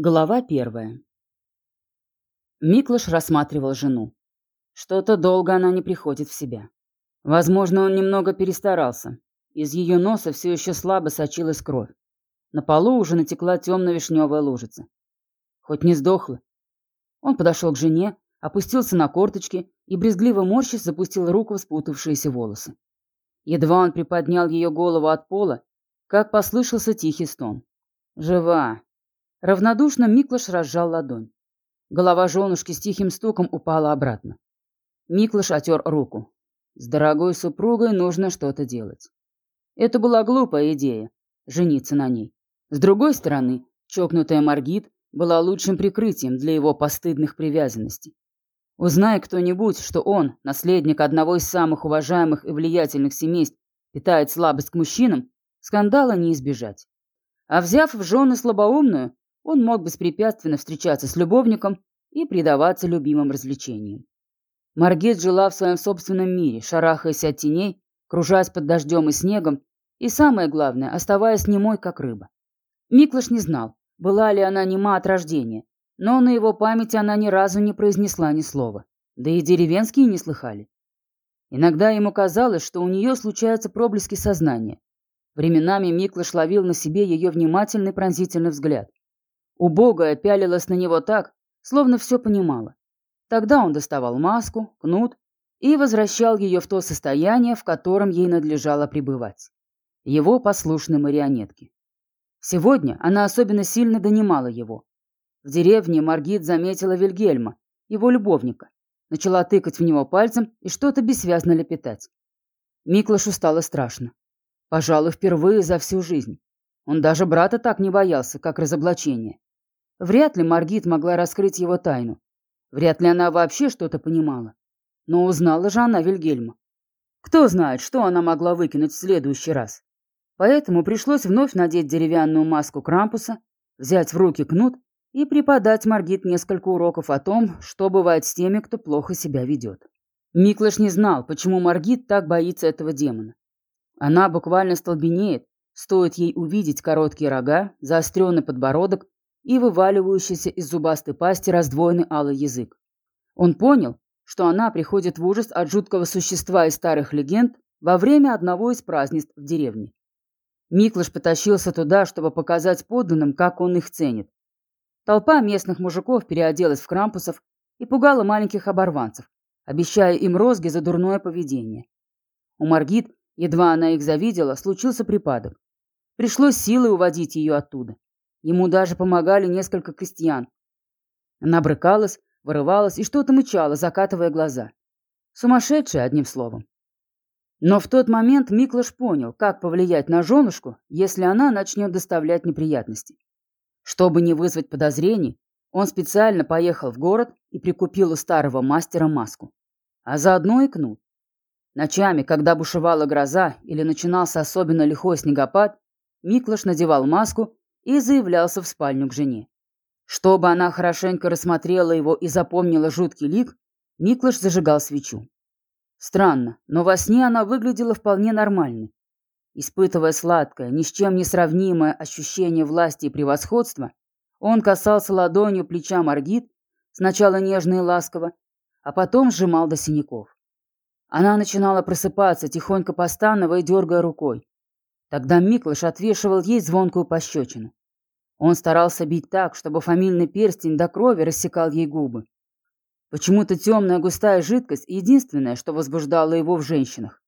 Глава первая. Миклыш рассматривал жену. Что-то долго она не приходит в себя. Возможно, он немного перестарался. Из ее носа все еще слабо сочилась кровь. На полу уже натекла темно-вишневая лужица. Хоть не сдохла. Он подошел к жене, опустился на корточки и, брезгливо морщись, запустил руку в спутавшиеся волосы. Едва он приподнял ее голову от пола, как послышался тихий стон. «Жива!» Равнодушно Миклаш разжал ладонь. Голова женушки с тихим стуком упала обратно. Миклаш отер руку. С дорогой супругой нужно что-то делать. Это была глупая идея – жениться на ней. С другой стороны, чокнутая Маргит была лучшим прикрытием для его постыдных привязанностей. Узнай кто-нибудь, что он, наследник одного из самых уважаемых и влиятельных семейств, питает слабость к мужчинам, скандала не избежать. А взяв в жены слабоумную, он мог беспрепятственно встречаться с любовником и предаваться любимым развлечениям. Маргет жила в своем собственном мире, шарахаясь от теней, кружась под дождем и снегом, и самое главное, оставаясь немой, как рыба. Миклаш не знал, была ли она нема от рождения, но на его памяти она ни разу не произнесла ни слова, да и деревенские не слыхали. Иногда ему казалось, что у нее случаются проблески сознания. Временами Миклаш ловил на себе ее внимательный пронзительный взгляд. Убогая пялилась на него так, словно все понимала. Тогда он доставал маску, кнут и возвращал ее в то состояние, в котором ей надлежало пребывать. Его послушной марионетки. Сегодня она особенно сильно донимала его. В деревне Маргит заметила Вильгельма, его любовника, начала тыкать в него пальцем и что-то бессвязно лепетать. Миклашу стало страшно. Пожалуй, впервые за всю жизнь. Он даже брата так не боялся, как разоблачение. Вряд ли Маргит могла раскрыть его тайну. Вряд ли она вообще что-то понимала. Но узнала же она Вильгельма. Кто знает, что она могла выкинуть в следующий раз. Поэтому пришлось вновь надеть деревянную маску Крампуса, взять в руки кнут и преподать Маргит несколько уроков о том, что бывает с теми, кто плохо себя ведет. Миклаш не знал, почему Маргит так боится этого демона. Она буквально столбенеет, стоит ей увидеть короткие рога, заостренный подбородок и вываливающийся из зубастой пасти раздвоенный алый язык. Он понял, что она приходит в ужас от жуткого существа из старых легенд во время одного из празднеств в деревне. Миклыш потащился туда, чтобы показать подданным, как он их ценит. Толпа местных мужиков переоделась в крампусов и пугала маленьких оборванцев, обещая им розги за дурное поведение. У Маргит, едва она их завидела, случился припадок. Пришлось силой уводить ее оттуда. Ему даже помогали несколько крестьян. Она брыкалась, вырывалась и что-то мычала, закатывая глаза. Сумасшедшая, одним словом. Но в тот момент Миклаш понял, как повлиять на женушку, если она начнет доставлять неприятности. Чтобы не вызвать подозрений, он специально поехал в город и прикупил у старого мастера маску. А заодно и кнут. Ночами, когда бушевала гроза или начинался особенно лихой снегопад, Миклаш надевал маску и заявлялся в спальню к жене. Чтобы она хорошенько рассмотрела его и запомнила жуткий лик, Миклаш зажигал свечу. Странно, но во сне она выглядела вполне нормальной. Испытывая сладкое, ни с чем не сравнимое ощущение власти и превосходства, он касался ладонью плеча Маргит, сначала нежно и ласково, а потом сжимал до синяков. Она начинала просыпаться, тихонько постановая и дергая рукой. Тогда Миклыш отвешивал ей звонкую пощечину. Он старался бить так, чтобы фамильный перстень до крови рассекал ей губы. Почему-то темная густая жидкость – единственное, что возбуждало его в женщинах.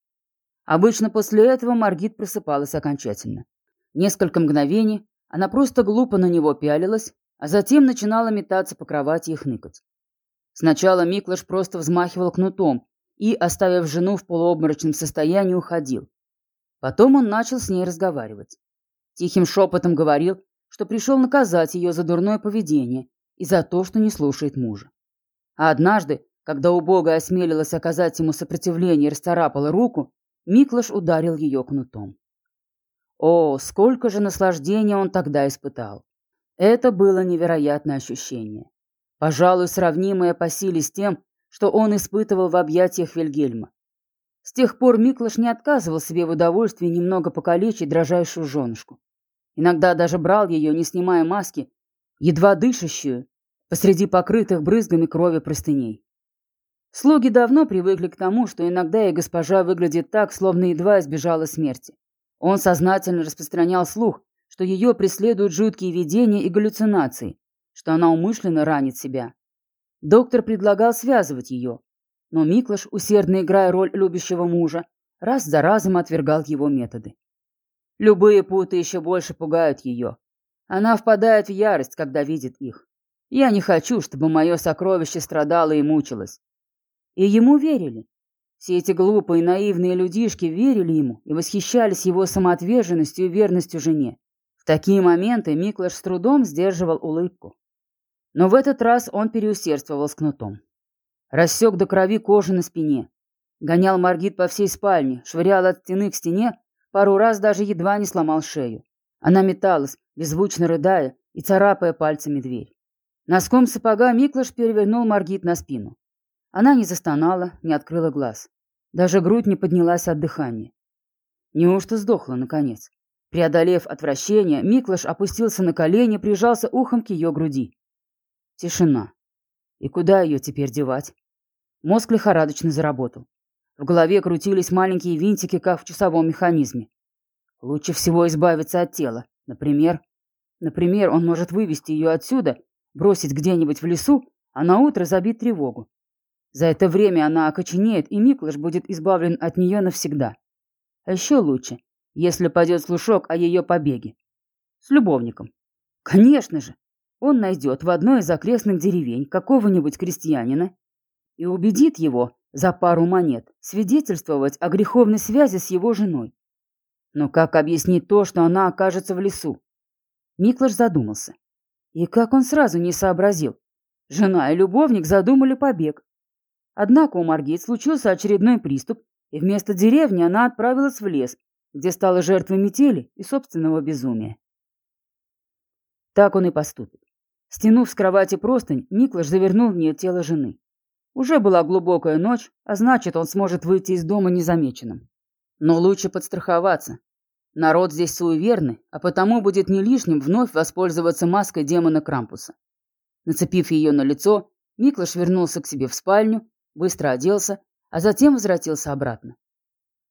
Обычно после этого Маргит просыпалась окончательно. Несколько мгновений она просто глупо на него пялилась, а затем начинала метаться по кровати и хныкать. Сначала Миклаш просто взмахивал кнутом и, оставив жену в полуобморочном состоянии, уходил. Потом он начал с ней разговаривать. Тихим шепотом говорил, что пришел наказать ее за дурное поведение и за то, что не слушает мужа. А однажды, когда убогая осмелилась оказать ему сопротивление и расцарапала руку, Миклаш ударил ее кнутом. О, сколько же наслаждения он тогда испытал! Это было невероятное ощущение. Пожалуй, сравнимое по силе с тем, что он испытывал в объятиях Вильгельма. С тех пор Миклаш не отказывал себе в удовольствии немного покалечить дрожайшую женушку. Иногда даже брал ее, не снимая маски, едва дышащую, посреди покрытых брызгами крови простыней. Слуги давно привыкли к тому, что иногда и госпожа выглядит так, словно едва избежала смерти. Он сознательно распространял слух, что ее преследуют жуткие видения и галлюцинации, что она умышленно ранит себя. Доктор предлагал связывать ее, но Миклаш, усердно играя роль любящего мужа, раз за разом отвергал его методы. Любые путы еще больше пугают ее. Она впадает в ярость, когда видит их. Я не хочу, чтобы мое сокровище страдало и мучилось. И ему верили. Все эти глупые наивные людишки верили ему и восхищались его самоотверженностью и верностью жене. В такие моменты Миклаш с трудом сдерживал улыбку. Но в этот раз он переусердствовал с кнутом. Рассек до крови кожу на спине. Гонял Маргит по всей спальне, швырял от стены к стене, пару раз даже едва не сломал шею. Она металась, беззвучно рыдая и царапая пальцами дверь. Носком сапога Миклаш перевернул Маргит на спину. Она не застонала, не открыла глаз. Даже грудь не поднялась от дыхания. Неужто сдохла, наконец? Преодолев отвращение, Миклаш опустился на колени, прижался ухом к ее груди. Тишина. И куда ее теперь девать? Мозг лихорадочно заработал. В голове крутились маленькие винтики, как в часовом механизме. Лучше всего избавиться от тела. Например, например, он может вывести ее отсюда, бросить где-нибудь в лесу, а на утро забить тревогу. За это время она окоченеет, и Миклаш будет избавлен от нее навсегда. А еще лучше, если пойдет слушок о ее побеге. С любовником. Конечно же, он найдет в одной из окрестных деревень какого-нибудь крестьянина и убедит его за пару монет свидетельствовать о греховной связи с его женой. Но как объяснить то, что она окажется в лесу? Миклаш задумался. И как он сразу не сообразил? Жена и любовник задумали побег. Однако у Маргит случился очередной приступ, и вместо деревни она отправилась в лес, где стала жертвой метели и собственного безумия. Так он и поступит. Стянув с кровати простынь, Миклаш завернул в нее тело жены. Уже была глубокая ночь, а значит, он сможет выйти из дома незамеченным. Но лучше подстраховаться. Народ здесь суеверный, а потому будет не лишним вновь воспользоваться маской демона Крампуса. Нацепив ее на лицо, Миклаш вернулся к себе в спальню, быстро оделся, а затем возвратился обратно.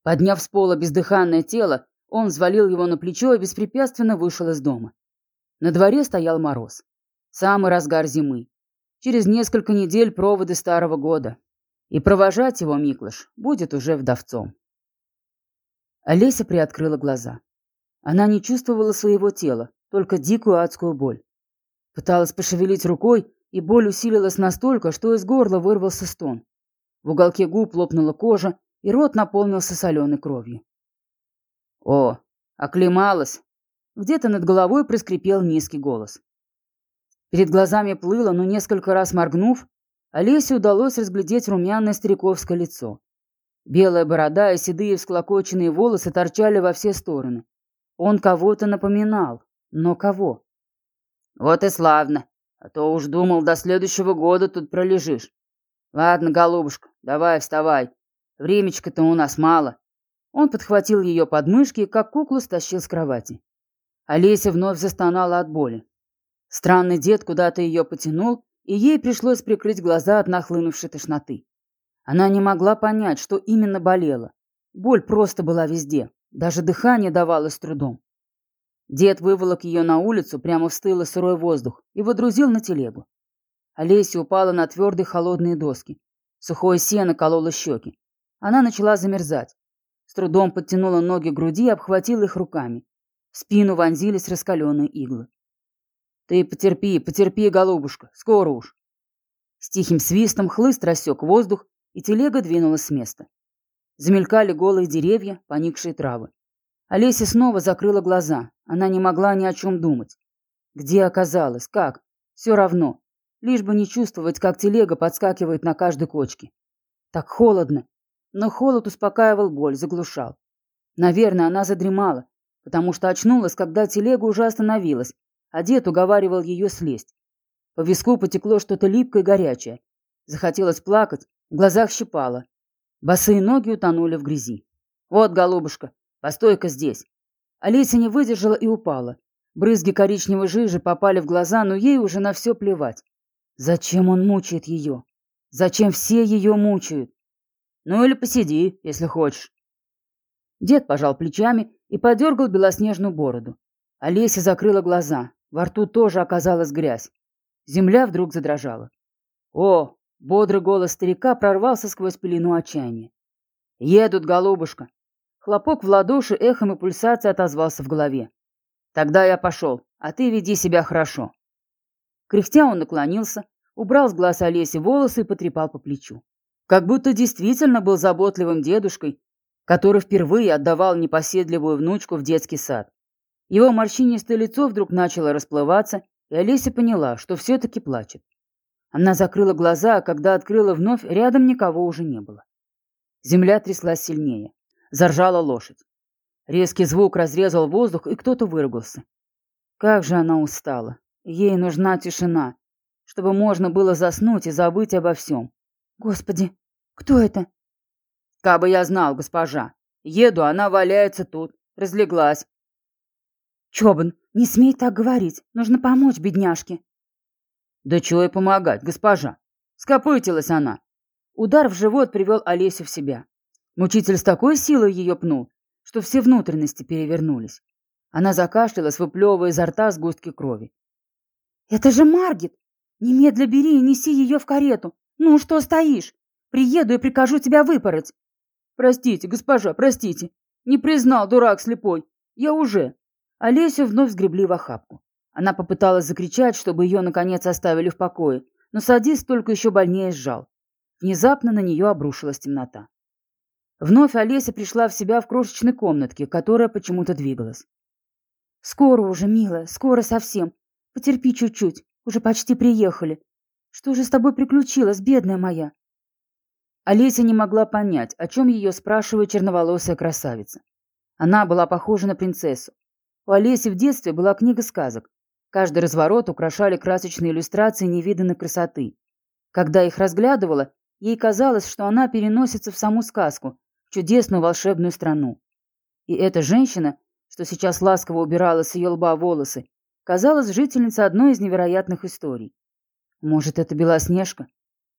Подняв с пола бездыханное тело, он взвалил его на плечо и беспрепятственно вышел из дома. На дворе стоял мороз. Самый разгар зимы. Через несколько недель проводы Старого года. И провожать его Миклаш будет уже вдовцом. Олеся приоткрыла глаза. Она не чувствовала своего тела, только дикую адскую боль. Пыталась пошевелить рукой, и боль усилилась настолько, что из горла вырвался стон. В уголке губ лопнула кожа, и рот наполнился соленой кровью. «О, оклемалась!» Где-то над головой проскрипел низкий голос. Перед глазами плыло, но несколько раз моргнув, Олесе удалось разглядеть румяное стариковское лицо. Белая борода и седые всклокоченные волосы торчали во все стороны. Он кого-то напоминал. Но кого? Вот и славно. А то уж думал, до следующего года тут пролежишь. Ладно, голубушка, давай вставай. Времечка-то у нас мало. Он подхватил ее подмышки и как куклу стащил с кровати. Олеся вновь застонала от боли. Странный дед куда-то ее потянул, и ей пришлось прикрыть глаза от нахлынувшей тошноты. Она не могла понять, что именно болело. Боль просто была везде, даже дыхание давалось с трудом. Дед выволок ее на улицу прямо в стылый сырой воздух и водрузил на телегу. Олеся упала на твердые холодные доски. Сухое сено кололо щеки. Она начала замерзать. С трудом подтянула ноги к груди и обхватила их руками. В спину вонзились раскаленные иглы. «Ты потерпи, потерпи, голубушка, скоро уж». С тихим свистом хлыст рассек воздух, и телега двинулась с места. Замелькали голые деревья, поникшие травы. Олеся снова закрыла глаза. Она не могла ни о чем думать. Где оказалась? Как? Все равно. Лишь бы не чувствовать, как телега подскакивает на каждой кочке. Так холодно. Но холод успокаивал боль, заглушал. Наверное, она задремала, потому что очнулась, когда телега уже остановилась, а дед уговаривал ее слезть. По виску потекло что-то липкое и горячее. Захотелось плакать, в глазах щипало. Босые ноги утонули в грязи. «Вот, голубушка, постой-ка здесь». Олеся не выдержала и упала. Брызги коричневой жижи попали в глаза, но ей уже на все плевать. Зачем он мучает ее? Зачем все ее мучают? Ну или посиди, если хочешь. Дед пожал плечами и подергал белоснежную бороду. Олеся закрыла глаза. Во рту тоже оказалась грязь. Земля вдруг задрожала. О, бодрый голос старика прорвался сквозь пелену отчаяния. «Едут, голубушка!» Хлопок в ладоши эхом и пульсацией отозвался в голове. «Тогда я пошел, а ты веди себя хорошо». Кряхтя он наклонился, убрал с глаз Олеси волосы и потрепал по плечу. Как будто действительно был заботливым дедушкой, который впервые отдавал непоседливую внучку в детский сад. Его морщинистое лицо вдруг начало расплываться, и Олеся поняла, что все-таки плачет. Она закрыла глаза, а когда открыла вновь, рядом никого уже не было. Земля тряслась сильнее. Заржала лошадь. Резкий звук разрезал воздух, и кто-то выругался. Как же она устала. Ей нужна тишина, чтобы можно было заснуть и забыть обо всем. Господи, кто это? Кабы я знал, госпожа. Еду, она валяется тут, разлеглась. Чобан, не смей так говорить. Нужно помочь бедняжке. Да чего и помогать, госпожа. Скопытилась она. Удар в живот привел Олесю в себя. Мучитель с такой силой ее пнул, что все внутренности перевернулись. Она закашлялась, выплевывая изо рта сгустки крови. «Это же Маргит! Немедля бери и неси ее в карету! Ну, что стоишь? Приеду и прикажу тебя выпороть!» «Простите, госпожа, простите! Не признал, дурак слепой! Я уже!» Олесю вновь сгребли в охапку. Она попыталась закричать, чтобы ее, наконец, оставили в покое, но садист только еще больнее сжал. Внезапно на нее обрушилась темнота. Вновь Олеся пришла в себя в крошечной комнатке, которая почему-то двигалась. «Скоро уже, милая, скоро совсем. Потерпи чуть-чуть, уже почти приехали. Что же с тобой приключилось, бедная моя?» Олеся не могла понять, о чем ее спрашивает черноволосая красавица. Она была похожа на принцессу. У Олеси в детстве была книга сказок. Каждый разворот украшали красочные иллюстрации невиданной красоты. Когда их разглядывала, ей казалось, что она переносится в саму сказку, чудесную волшебную страну. И эта женщина, что сейчас ласково убирала с ее лба волосы, казалась жительницей одной из невероятных историй. Может, это Белоснежка?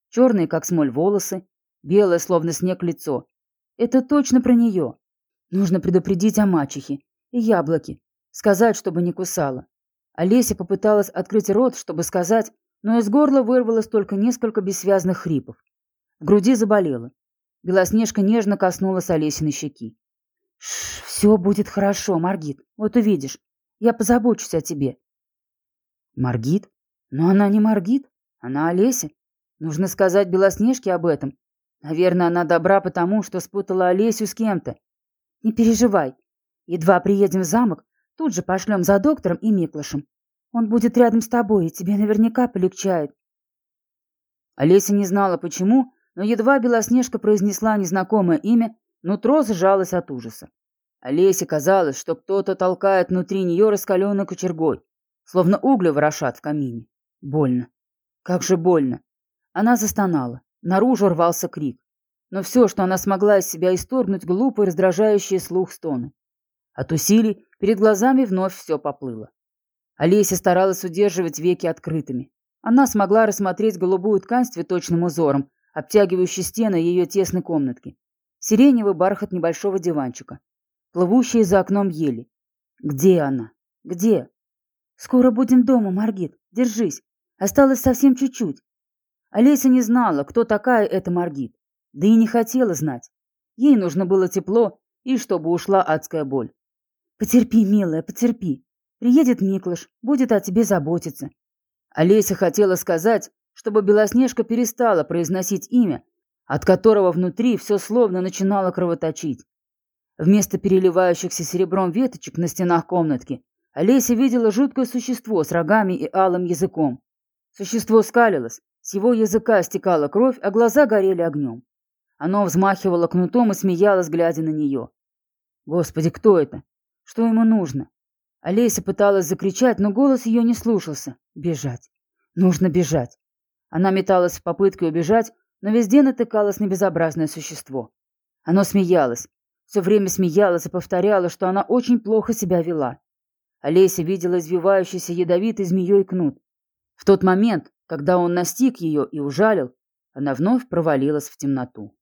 Черные, как смоль, волосы, белое, словно снег, лицо. Это точно про нее. Нужно предупредить о мачехе и яблоке, сказать, чтобы не кусала. Олеся попыталась открыть рот, чтобы сказать, но из горла вырвалось только несколько бессвязных хрипов. В груди заболело. Белоснежка нежно коснулась Олесиной щеки. «Шш, все будет хорошо, Маргит. Вот увидишь. Я позабочусь о тебе». «Маргит? Но она не Маргит. Она Олеся. Нужно сказать Белоснежке об этом. Наверное, она добра потому, что спутала Олесю с кем-то. Не переживай. Едва приедем в замок, тут же пошлем за доктором и Миклышем. Он будет рядом с тобой, и тебе наверняка полегчает. Олеся не знала, почему, но едва Белоснежка произнесла незнакомое имя, нутро сжалось от ужаса. Олесе казалось, что кто-то толкает внутри нее раскаленной кочергой, словно угли ворошат в камине. Больно. Как же больно. Она застонала. Наружу рвался крик. Но все, что она смогла из себя исторгнуть, глупые, раздражающие слух стоны. От усилий перед глазами вновь все поплыло. Олеся старалась удерживать веки открытыми. Она смогла рассмотреть голубую ткань с цветочным узором, обтягивающий стены ее тесной комнатки, сиреневый бархат небольшого диванчика, плывущие за окном ели. Где она? Где? Скоро будем дома, Маргит. Держись. Осталось совсем чуть-чуть. Олеся не знала, кто такая эта Маргит, да и не хотела знать. Ей нужно было тепло и чтобы ушла адская боль. Потерпи, милая, потерпи. Приедет Миклыш, будет о тебе заботиться. Олеся хотела сказать, чтобы Белоснежка перестала произносить имя, от которого внутри все словно начинало кровоточить. Вместо переливающихся серебром веточек на стенах комнатки Олеся видела жуткое существо с рогами и алым языком. Существо скалилось, с его языка стекала кровь, а глаза горели огнем. Оно взмахивало кнутом и смеялось, глядя на нее. Господи, кто это? Что ему нужно? Олеся пыталась закричать, но голос ее не слушался. Бежать. Нужно бежать. Она металась в попытке убежать, но везде натыкалось на безобразное существо. Оно смеялось. Все время смеялось и повторяло, что она очень плохо себя вела. Олеся видела извивающийся ядовитой змеей кнут. В тот момент, когда он настиг ее и ужалил, она вновь провалилась в темноту.